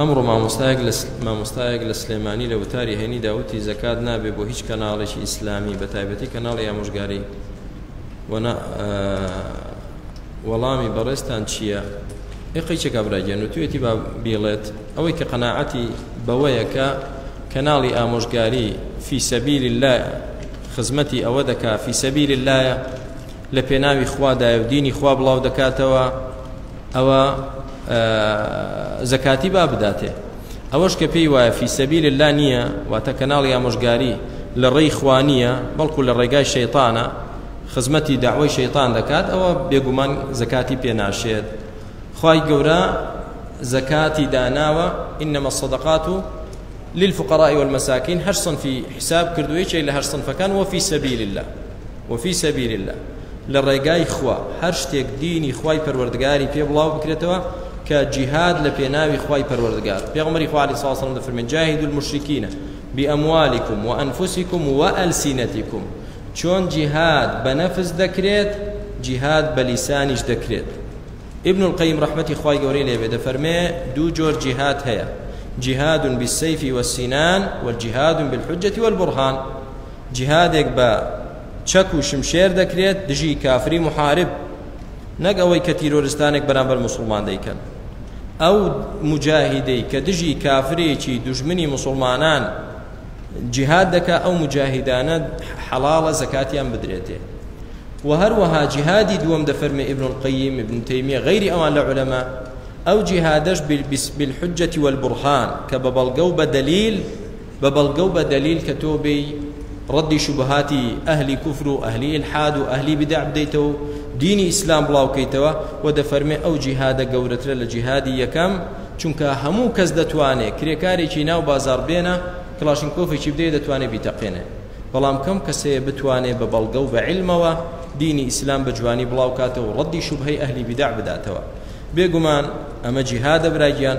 ئەمڕۆ مامۆستایەک لە مامۆستایەک لە سلێمانی لە وتاری هەینی داوتی زەکات نابێ بۆ هیچ کەناڵێکی ئیسلامی بە تایبەتی کەناڵی ئامۆژگاری وەنا وەڵامی بەڕێستان چییە؟ ئێقەیچێک ئابراگەن و توێتی با بێڵێت ئەوەی کە قەنەعەتی بەوەیەکە کەناڵی ئامۆژگاری فیسەبیل لە خزمەتی ئەوە دەکا فیسەبیل لایە لە پێناوی خوادایە و دینی خوا بڵاو دەکاتەوە ئەوا زەکاتی با بداتێ. ئەوەش کە پێی وایە فی سەبیل اللە نییە، واتە کەناڵی ئامۆژگاری لە ڕێی خوا نییە، بەڵکو لە ڕێگای شەیتانە، خزمەتی دەعوەی شەیتان دەکات، ئەوە بێگومان زەکاتی پێ ناشێت. خوای گەورە زەکاتی داناوە، انما الصدقات للفقراء والمساکین، هەشت صنفی حساب کردووە، یەکێک لە هەشت صنفەکان وە فی سەبیل اللە، وە فی سەبیل اللە. لە ڕێگای خوا هەر شتێک دینی خوای پەروەردگاری پێ بڵاو بکرێتەوە کە جیهاد لە پێناوی خوای پەروەردگار پێغمبەری خوا علی ساسم دەفرمێن جاهید المشرکینە بأموالكم وأنفسكم وألسنتكم چۆن جیهاد بە نەفس دەکرێت جیهاد بە لیسانیش دەکرێت ابن القیم رحمتی خوای گەورەی لێبێ دەفەرمێ دوو جۆر جیهاد هەیە جهاد بالسيف والسنان والجهاد بالحجة والبرهان جیهادێک بە چەک و شمشێر دەکرێت دژی کافری محارب نەک ئەوەی کە تیرۆرستانێک بەرامبەر موسڵمان دەیکەن ئەو مجاهیدەی کە دژی کافرێکی دژمنی مسلمانان جیهاد دەکا ئەو مجاهیدانە حەڵاڵە زەکاتیان بدرێتێ و هەروەها جیهادی دووەم دەفەرمێ ئیبن القیم ابن تیمیە غیری ئەوان لە علەما ئەو جیهادەش بالحجەتی والبرهان کە بە بەڵگە و بە دەلیل بە بەڵگە و بە دەلیل کە تۆ بێی ڕەدی شوبهاتی ئەهلی کوفر و ئەهلی ئیلحاد و ئەهلی بیدع بدەیتەوە و دینی ئیسلام بڵاوکەیتەوە و دەفەرمێ ئەو جیهادە گەورەترە لە جیهادی یەکەم چونکە هەموو کەس دەتوانێ کرێکارێکی ناو بازاڕ بێنە کڵاشینکۆفێکی بدەی دەتوانێ بیتەقێنێ بەڵام کەم کەس هەیە بتوانێ بە بەڵگە و بە عیلمەوە دینی ئیسلام بە جوانی بڵاوکاتەوە و ڕەدی شوبهەی ئەهلی بیدع بداتەوە بێگومان ئەمە جیهادە برا گیان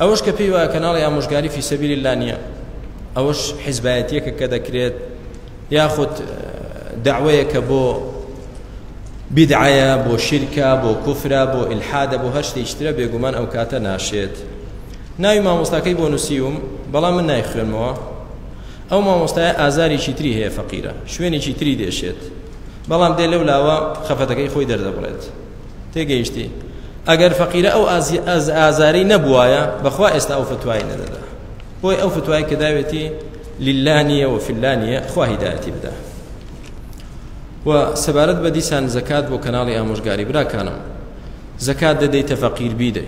ئەوەش کە پێی وایە کەناڵی ئامۆژگاری فی سەبیل الله نییە ئەوەش حیزبایەتیەکە کە دەکرێت یاخود داوەیە کە بۆ بیدعایە بۆ شیرکە بۆ کوفرە بۆ ئلحادە بۆ هەر شتێک شترە بێگومان ئەو کاتە ناشێت ناوی مامۆستاکەی بۆ نووسیوم بەڵام من نای خوێنمەوە ئەو مامۆستای ئازارێکی تری هەیە فەقیرە شوێنێکی تری دێشێت بەڵام دێ لەو لاوە خەفەتەکەی خۆی دەردەبڕێت تێگەیشتی ئەگەر فەقیرە ئەو ئازارەی نەبوایە بەخوا ئێستا ئەو فتوای نەدەدا بۆی ئەو فتوای کە داوێتی لله نیە و فی الله نیە خوا هیدایەتی بدا و سەبارەت بە دیسان زەکات بۆ کەناڵی ئامۆژگاری براکانم زەکات دەدەیتە فەقیر بیدە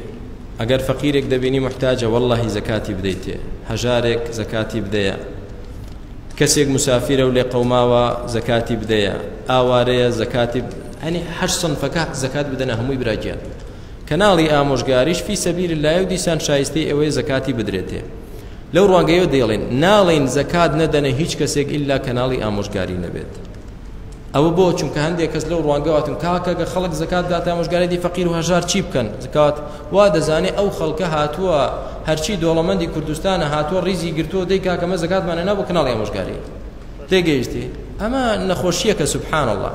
ئەگەر فەقیرێک دەبینی محتاجە واللهی زەکاتی بدەیتێ هەژارێک زەکاتی بدەیە کەسێک مسافرە و لێ قەوماوە زەکاتی بدەیە ئاوارەیە زەکاتی ئەنی هەشت سنفەکە زەکات بدەنە هەمووی برا گیان کەناڵی ئامۆژگاریش فی سەبیل اللە و دیسان شایستەی ئەوەیە زەکاتی بدرێتێ لەو ڕوانگەیەوە دەیڵێن ناڵین زەکات نەدەنە هیچ کەسێک ئللا کەناڵی ئامۆژگاری نەبێت ئەوە بۆ چونکە هەندێک کەس لەو ڕوانگەواتن کاکە گە خەڵک زکات داتا مژگارێتی فەقیر و هەژار چی بکەن زکات وا دەزانێ ئەو خەڵکە هاتووە هەرچی دۆڵەمەندی کوردستانە هاتووە ڕیزی گرتووە دەی کاکەمە زکاتمانە نابوو کناڵی مژگاری تێگەیشتی ئەمە نەخۆشیەکە سبحان الله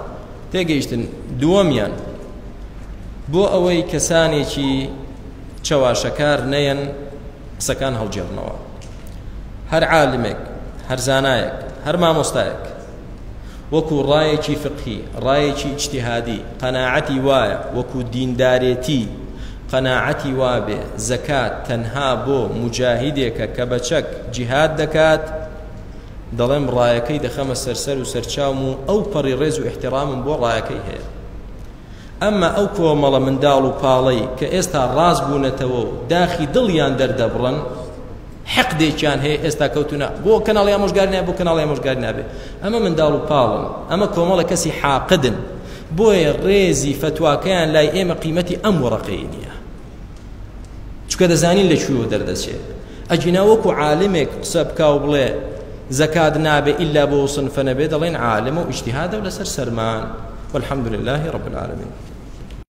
تێگەیشتن، دووەمیان، بۆ ئەوەی کەسانێکی چەواشەکار نەیەن قسەکان هەڵگێڕنەوە. هەر عالمێک، هەر زانایەک، هەر مامۆستایەک وەکو ڕایەکی فقهی، ڕایەکی ئیجتیهادی قەناعەتی وایە، وەکو دیندارێتی قەناعەتی وابێ زەکات تەنها بۆ موجاهیدێکە کە بە چەک جیهاد دەکات، دەڵێم ڕایەکەی دەخەمە سەر سەر و سەرچاوم و ئەو پەڕی ڕێز و ئیحتیڕامم بۆ ڕایەکەی هەیە ئەمما ئەو کۆمەڵە منداڵ و پاڵەی کە ئێستا ڕاست بوونەتەوە و داخی دڵیان دەردەبڕن حەقدێکیان هەیە ئێستا کەوتونە بۆ کەناڵی ئامۆژگاری نابێ بۆ کەناڵی ئامۆژگاری نابێ ئەمە منداڵ و پاڵن ئەمە کۆمەڵە کەسی حاقدن بۆیە ڕێزی فتواکەیان لای ئێمە قیمەتی ئەم وەڕقەی نییە چکە دەزانین لە کوێوە دەردەچێت ئەگینا وەکو عالمێک قسە بکا و بڵێ زەکات نابێ ئللا بۆ سنفە نەبێ دەڵێن عالمە و ئیشتیهادە و لەسەر سەرمان والحمد لله رب العالمين